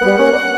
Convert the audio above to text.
Música